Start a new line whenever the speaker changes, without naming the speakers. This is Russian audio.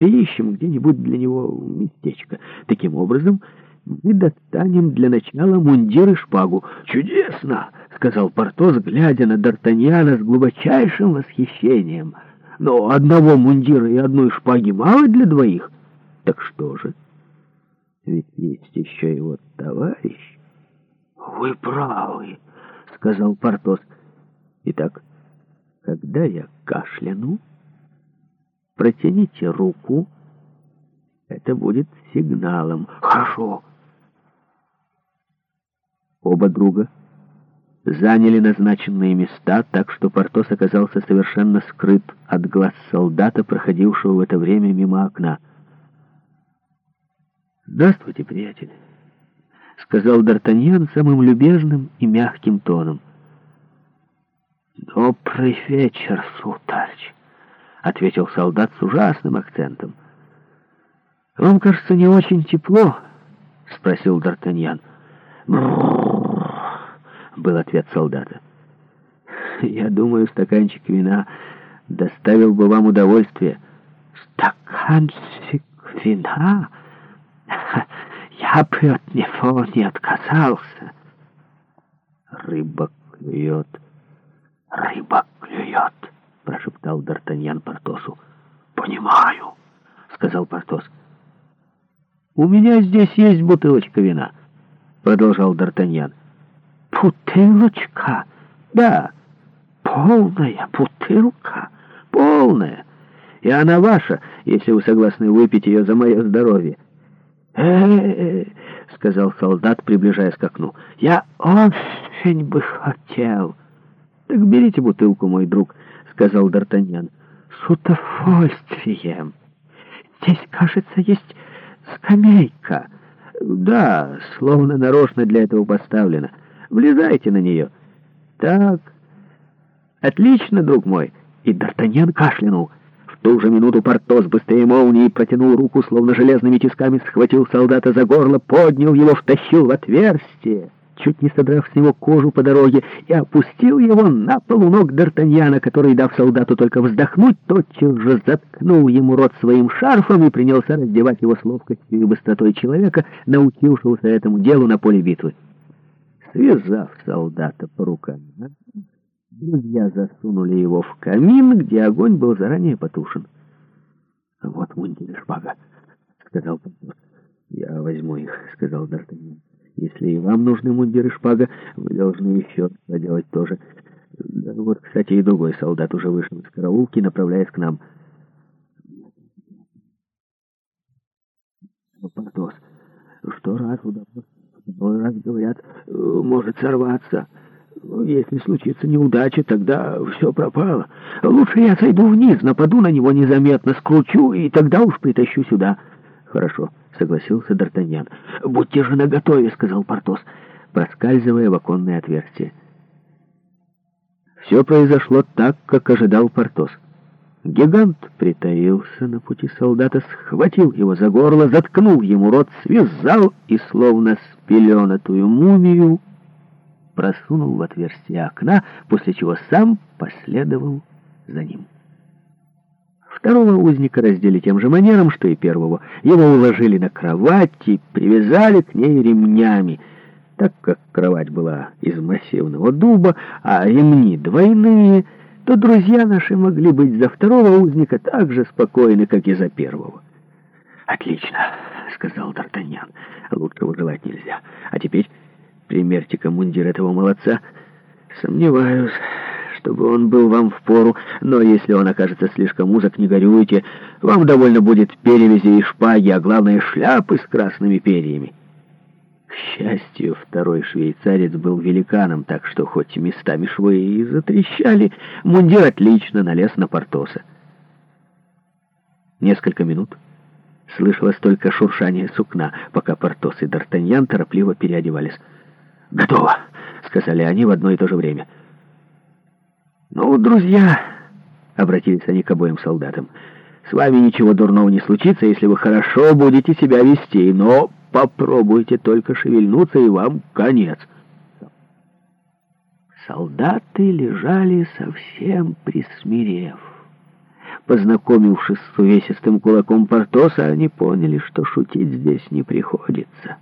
и ищем где-нибудь для него местечко. Таким образом, мы достанем для начала мундир и шпагу. Чудесно!» — сказал Портос, глядя на Д'Артаньяна с глубочайшим восхищением. «Но одного мундира и одной шпаги мало для двоих? Так что же? Ведь есть еще его товарищ». «Вы правы!» — сказал Портос. «Итак, когда я кашляну...» протяните руку. Это будет сигналом. Хорошо. Оба друга заняли назначенные места, так что Портос оказался совершенно скрыт от глаз солдата, проходившего в это время мимо окна. «Здравствуйте, приятель», — сказал Д'Артаньян самым любезным и мягким тоном. «Добрый вечер, сутарч». — ответил солдат с ужасным акцентом. «Вам кажется, не очень тепло?» — спросил Д'Артаньян. был ответ солдата. «Я думаю, стаканчик вина доставил бы вам удовольствие». «Стаканчик вина? Я бы от него не отказался». «Рыба клюет, рыба клюет» прошептал Д'Артаньян Портосу. «Понимаю», — сказал Портос. «У меня здесь есть бутылочка вина», — продолжал Д'Артаньян. «Бутылочка? Да, полная бутылка, полная. И она ваша, если вы согласны выпить ее за мое здоровье». «Э-э-э», — сказал солдат, приближаясь к окну, — «я очень бы хотел». «Так берите бутылку, мой друг», сказал Д'Артаньян. «С удовольствием! Здесь, кажется, есть скамейка». «Да, словно нарочно для этого поставлена. Влезайте на нее». «Так, отлично, друг мой». И Д'Артаньян кашлянул. В ту же минуту Портос быстрее молнии протянул руку, словно железными тисками схватил солдата за горло, поднял его, втащил в отверстие чуть не содрав с него кожу по дороге, и опустил его на полу ног Д'Артаньяна, который, дав солдату только вздохнуть, тотчас же заткнул ему рот своим шарфом и принялся раздевать его с ловкостью и быстротой человека, научившегося этому делу на поле битвы. Связав солдата по рукам, друзья засунули его в камин, где огонь был заранее потушен. «Вот мундиры шпага», — сказал Пантос. «Я возьму их», — сказал Д'Артаньян. Если и вам нужны мундиры шпага, вы должны еще доделать тоже. Да, вот, кстати, и другой солдат уже вышел из караулки, направляясь к нам. Ну, Портос, что раз удалось, раз говорят, может сорваться. Ну, если случится неудача, тогда все пропало. Лучше я сойду вниз, нападу на него незаметно, скручу, и тогда уж притащу сюда». «Хорошо», — согласился Д'Артаньян. «Будьте же наготове», — сказал Портос, проскальзывая в оконное отверстие. Все произошло так, как ожидал Портос. Гигант притаился на пути солдата, схватил его за горло, заткнул ему рот, связал и, словно спеленатую мумию, просунул в отверстие окна, после чего сам последовал за ним. Второго узника раздели тем же манером, что и первого. Его уложили на кровать и привязали к ней ремнями. Так как кровать была из массивного дуба, а ремни двойные, то друзья наши могли быть за второго узника так же спокойны, как и за первого. «Отлично», — сказал Д'Артаньян, — «лучшего желать нельзя. А теперь примерьте-ка мундир этого молодца. Сомневаюсь» чтобы он был вам в пору, но если он окажется слишком узок, не горюйте. Вам довольно будет перевязи и шпаги, а главное шляпы с красными перьями. К счастью, второй швейцарец был великаном, так что хоть местами швы и затрещали, мундир отлично налез на Портоса. Несколько минут слышалось только шуршание сукна, пока Портос и Д'Артаньян торопливо переодевались. «Готово!» — сказали они в одно и то же время — «Ну, друзья», — обратились они к обоим солдатам, — «с вами ничего дурного не случится, если вы хорошо будете себя вести, но попробуйте только шевельнуться, и вам конец». Солдаты лежали совсем присмирев. Познакомившись с увесистым кулаком Портоса, они поняли, что шутить здесь не приходится.